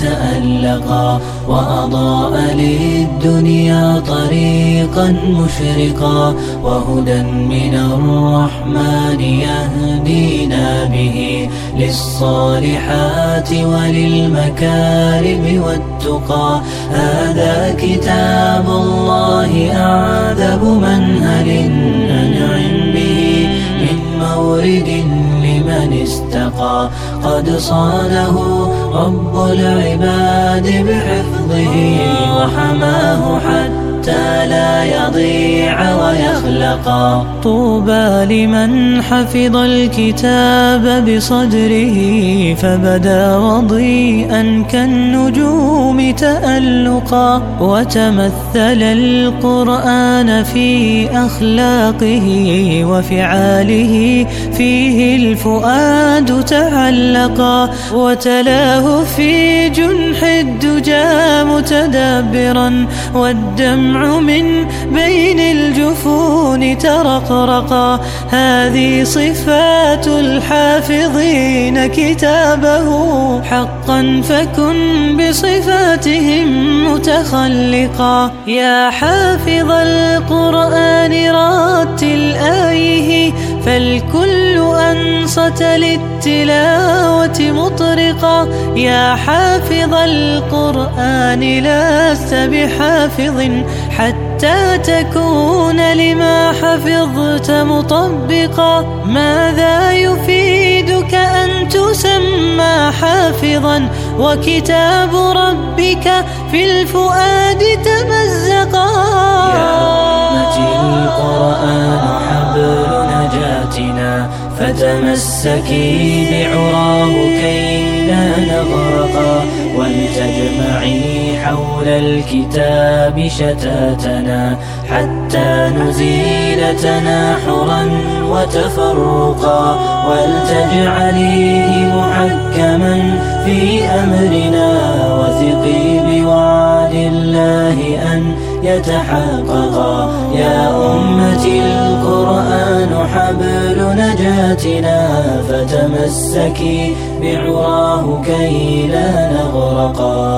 تألقا وأضاء للدنيا طريقا مشرقا وهدى من الرحمن يهدينا به للصالحات وللمكارم والتقى. هذا كتاب الله أعذب منهل قد صانه رب العباد بحفظه وحماه حتى ويخلقا طوبى لمن حفظ الكتاب بصدره فبدا وضيئا كالنجوم تألقا وتمثل القرآن في أخلاقه وفعاله فيه الفؤاد تعلقا وتلاه في جنح الدجى متدبرا والدمع من بين الجفون ترقرقا هذه صفات الحافظين كتابه. حقا فكن بصفاتهم متخلقا. يا حافظ القرآن راتل آيه. فالكل أنصت للتلاوة مطرقا. يا حافظ القرآن لست بحافظ. حتى تكون لما حفظت مطبقا. ماذا يفيدك أن تسمى حافظا؟ وكتاب ربك في الفؤاد تمزقا. يا أمتي القرآن حبل نجاتنا فتمسكي بعراه كي لا نغرقا ولتجمعي حول الكتاب شتاتنا حتى نزيل تناحرا وتفرقا ولتجعليه محكما في أمرنا وثقي بوعد الله أن يتحققا. يا أمتي القرآن حبل نجاتنا فتمسكي بعراه كي لا نغرقا.